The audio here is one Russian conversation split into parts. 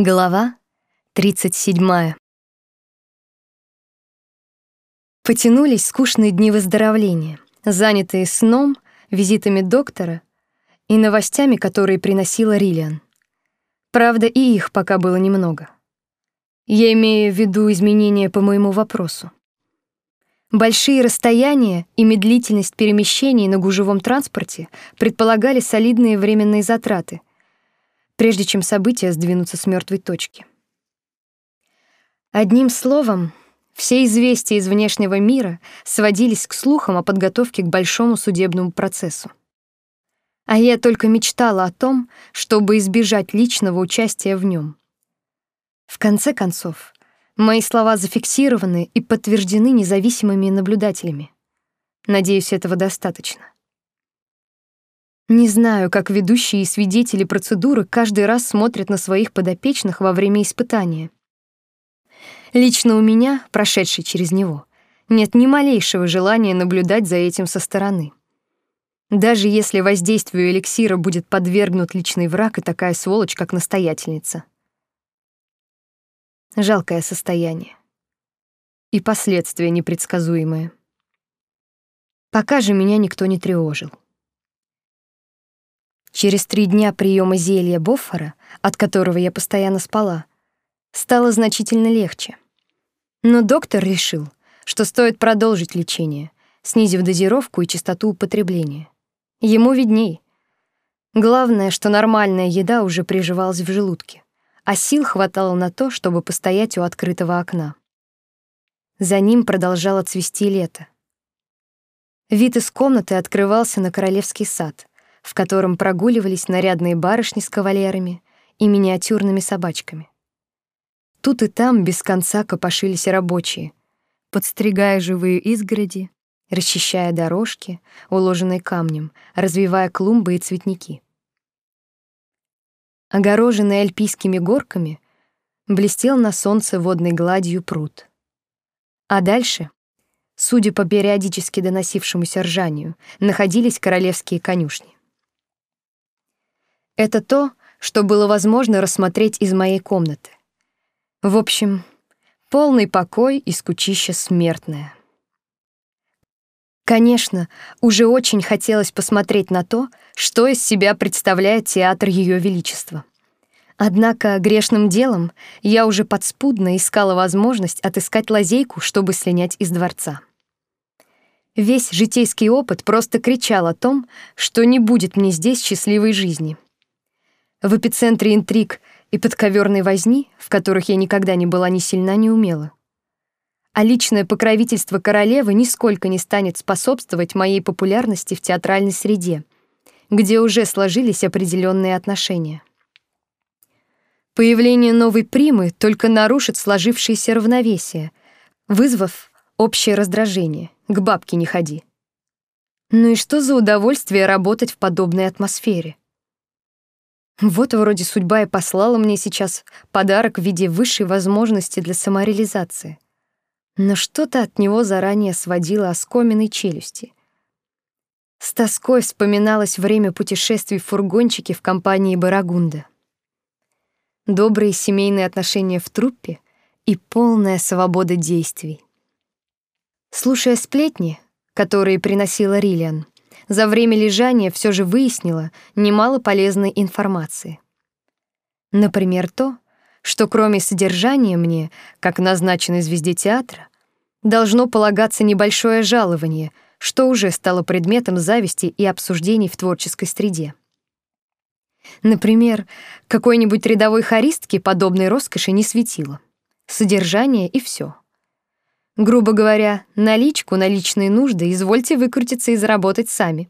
Глава 37. Потянулись скучные дни выздоровления, занятые сном, визитами доктора и новостями, которые приносила Риллиан. Правда, и их пока было немного. Я имею в виду изменения по моему вопросу. Большие расстояния и медлительность перемещений на гужевом транспорте предполагали солидные временные затраты — прежде чем события сдвинутся с мертвой точки. Одним словом, все известия из внешнего мира сводились к слухам о подготовке к большому судебному процессу. А я только мечтала о том, чтобы избежать личного участия в нем. В конце концов, мои слова зафиксированы и подтверждены независимыми наблюдателями. Надеюсь, этого достаточно. Не знаю, как ведущие и свидетели процедуры каждый раз смотрят на своих подопечных во время испытания. Лично у меня, прошедшей через него, нет ни малейшего желания наблюдать за этим со стороны. Даже если воздействию эликсира будет подвергнут личный враг и такая сволочь, как настоятельница. Жалкое состояние. И последствия непредсказуемые. Пока же меня никто не тревожил. Через три дня приема зелья Боффора, от которого я постоянно спала, стало значительно легче. Но доктор решил, что стоит продолжить лечение, снизив дозировку и частоту употребления. Ему видней. Главное, что нормальная еда уже приживалась в желудке, а сил хватало на то, чтобы постоять у открытого окна. За ним продолжало цвести лето. Вид из комнаты открывался на королевский сад, в котором прогуливались нарядные барышни с кавалерами и миниатюрными собачками. Тут и там без конца копошились рабочие, подстригая живые изгороди, расчищая дорожки, уложенные камнем, развивая клумбы и цветники. Огороженный альпийскими горками, блестел на солнце водной гладью пруд. А дальше, судя по периодически доносившемуся ржанию, находились королевские конюшни. Это то, что было возможно рассмотреть из моей комнаты. В общем, полный покой и скучище смертное. Конечно, уже очень хотелось посмотреть на то, что из себя представляет театр Ее Величества. Однако грешным делом я уже подспудно искала возможность отыскать лазейку, чтобы слинять из дворца. Весь житейский опыт просто кричал о том, что не будет мне здесь счастливой жизни — в эпицентре интриг и подковерной возни, в которых я никогда не была ни сильна, ни умела. А личное покровительство королевы нисколько не станет способствовать моей популярности в театральной среде, где уже сложились определенные отношения. Появление новой примы только нарушит сложившееся равновесие, вызвав общее раздражение. К бабке не ходи. Ну и что за удовольствие работать в подобной атмосфере? Вот вроде судьба и послала мне сейчас подарок в виде высшей возможности для самореализации. Но что-то от него заранее сводило оскоменной челюсти. С тоской вспоминалось время путешествий в фургончике в компании Барагунда. Добрые семейные отношения в труппе и полная свобода действий. Слушая сплетни, которые приносила Риллиан, за время лежания все же выяснила немало полезной информации. Например, то, что кроме содержания мне, как назначенной звезде театра, должно полагаться небольшое жалование, что уже стало предметом зависти и обсуждений в творческой среде. Например, какой-нибудь рядовой хористке подобной роскоши не светило. Содержание и все. Грубо говоря, наличку на личные нужды извольте выкрутиться и заработать сами.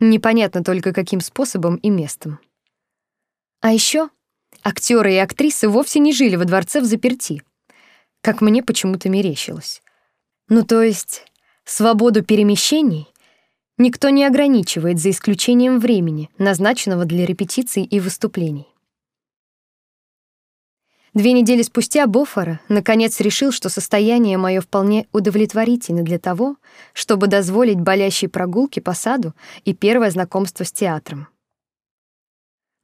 Непонятно только каким способом и местом. А еще актеры и актрисы вовсе не жили во дворце в заперти, как мне почему-то мерещилось. Ну то есть свободу перемещений никто не ограничивает за исключением времени, назначенного для репетиций и выступлений. Две недели спустя Боффора наконец решил, что состояние мое вполне удовлетворительно для того, чтобы дозволить болящей прогулки по саду и первое знакомство с театром.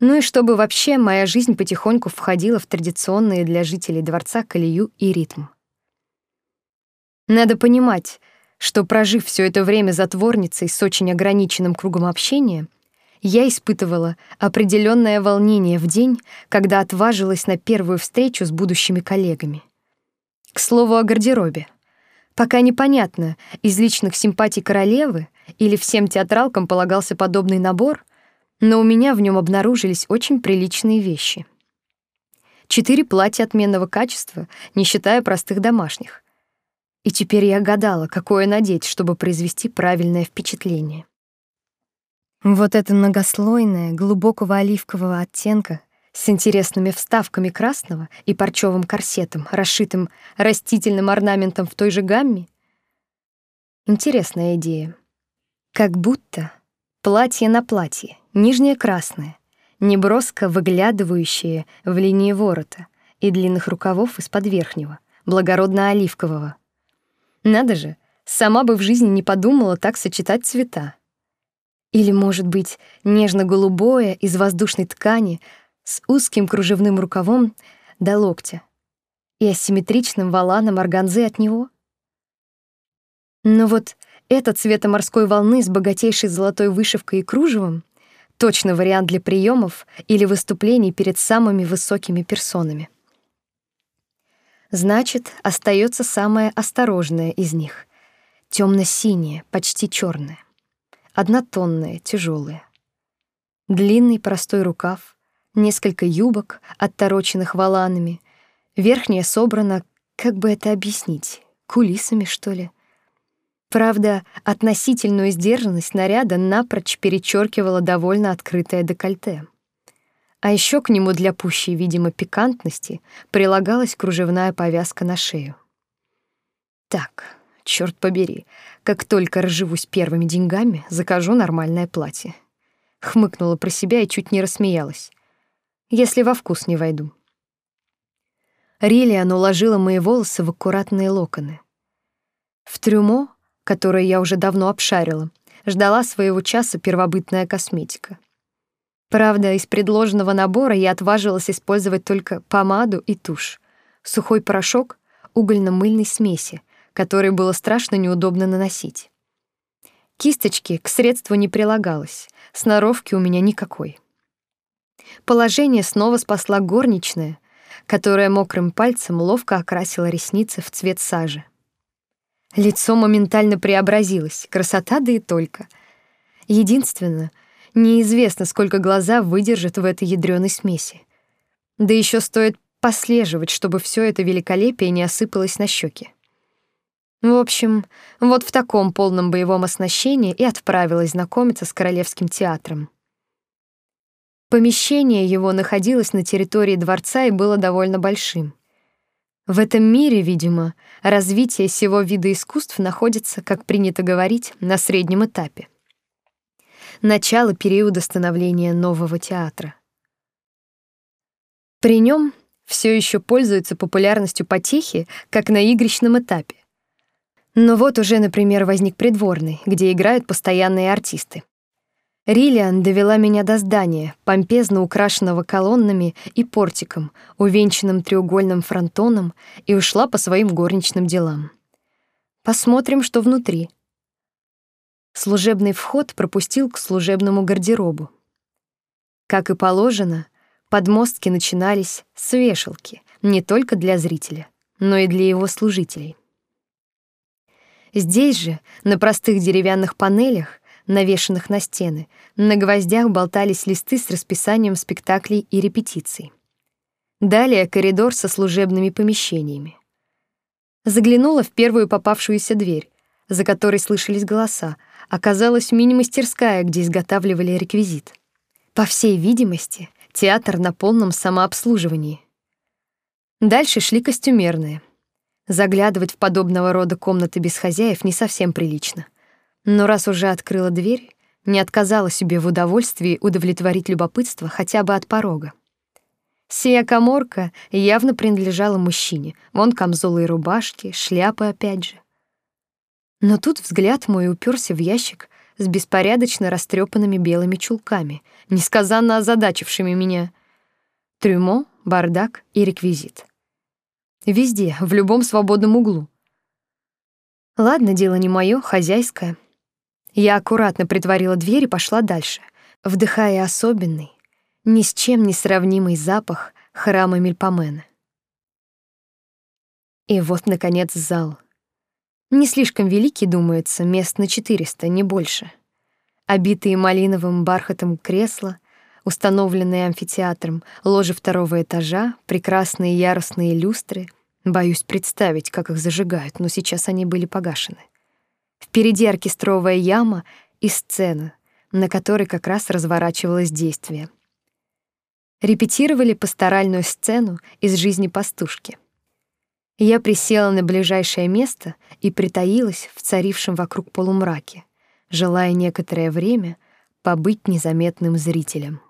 Ну и чтобы вообще моя жизнь потихоньку входила в традиционные для жителей дворца колею и ритм. Надо понимать, что прожив все это время затворницей с очень ограниченным кругом общения, я испытывала определенное волнение в день, когда отважилась на первую встречу с будущими коллегами. К слову о гардеробе. Пока непонятно, из личных симпатий королевы или всем театралкам полагался подобный набор, но у меня в нем обнаружились очень приличные вещи. Четыре платья отменного качества, не считая простых домашних. И теперь я гадала, какое надеть, чтобы произвести правильное впечатление. Вот это многослойное, глубокого оливкового оттенка с интересными вставками красного и парчевым корсетом, расшитым растительным орнаментом в той же гамме. Интересная идея. Как будто платье на платье, нижнее красное, неброско выглядывающее в линии ворота и длинных рукавов из-под верхнего, благородно-оливкового. Надо же, сама бы в жизни не подумала так сочетать цвета. Или, может быть, нежно-голубое из воздушной ткани с узким кружевным рукавом до локтя и асимметричным воланом органзы от него? Но вот это цвета морской волны с богатейшей золотой вышивкой и кружевом точно вариант для приемов или выступлений перед самыми высокими персонами. Значит, остается самое осторожное из них — темно-синее, почти черное однотонные, тяжелые. Длинный простой рукав, несколько юбок, оттороченных воланами, верхняя собрана, как бы это объяснить, кулисами, что ли. Правда, относительную сдержанность наряда напрочь перечеркивала довольно открытое декольте. А еще к нему для пущей, видимо, пикантности прилагалась кружевная повязка на шею. Так, черт побери, как только разживусь первыми деньгами, закажу нормальное платье. Хмыкнула про себя и чуть не рассмеялась. Если во вкус не войду. Рилиан уложила мои волосы в аккуратные локоны. В трюмо, которое я уже давно обшарила, ждала своего часа первобытная косметика. Правда, из предложенного набора я отважилась использовать только помаду и тушь, сухой порошок угольно-мыльной смеси, который было страшно неудобно наносить. Кисточки к средству не прилагалось, сноровки у меня никакой. Положение снова спасла горничная, которая мокрым пальцем ловко окрасила ресницы в цвет сажи. Лицо моментально преобразилось, красота да и только. Единственное, неизвестно, сколько глаза выдержат в этой ядреной смеси. Да еще стоит послеживать, чтобы все это великолепие не осыпалось на щеки. В общем, вот в таком полном боевом оснащении и отправилась знакомиться с Королевским театром. Помещение его находилось на территории дворца и было довольно большим. В этом мире, видимо, развитие всего вида искусств находится, как принято говорить, на среднем этапе. Начало периода становления нового театра. При нем все еще пользуются популярностью потехи, как на игрищном этапе. Но вот уже, например, возник придворный, где играют постоянные артисты. Риллиан довела меня до здания, помпезно украшенного колоннами и портиком, увенчанным треугольным фронтоном, и ушла по своим горничным делам. Посмотрим, что внутри. Служебный вход пропустил к служебному гардеробу. Как и положено, подмостки начинались с вешалки, не только для зрителя, но и для его служителей. Здесь же, на простых деревянных панелях, навешанных на стены, на гвоздях болтались листы с расписанием спектаклей и репетиций. Далее коридор со служебными помещениями. Заглянула в первую попавшуюся дверь, за которой слышались голоса. Оказалась мини-мастерская, где изготавливали реквизит. По всей видимости, театр на полном самообслуживании. Дальше шли костюмерные. Заглядывать в подобного рода комнаты без хозяев не совсем прилично. Но раз уже открыла дверь, не отказала себе в удовольствии удовлетворить любопытство хотя бы от порога. Сия каморка явно принадлежала мужчине. Вон камзолы и рубашки, шляпы опять же. Но тут взгляд мой уперся в ящик с беспорядочно растрепанными белыми чулками, несказанно озадачившими меня. Трюмо, бардак и реквизит. Везде, в любом свободном углу. Ладно, дело не мое, хозяйское. Я аккуратно притворила дверь и пошла дальше, вдыхая особенный, ни с чем не сравнимый запах храма Мельпомена. И вот, наконец, зал. Не слишком великий, думается, мест на 400, не больше. Обитые малиновым бархатом кресла, установленные амфитеатром, ложи второго этажа, прекрасные ярусные люстры. Боюсь представить, как их зажигают, но сейчас они были погашены. Впереди оркестровая яма и сцена, на которой как раз разворачивалось действие. Репетировали пасторальную сцену из жизни пастушки — я присела на ближайшее место и притаилась в царившем вокруг полумраке, желая некоторое время побыть незаметным зрителем.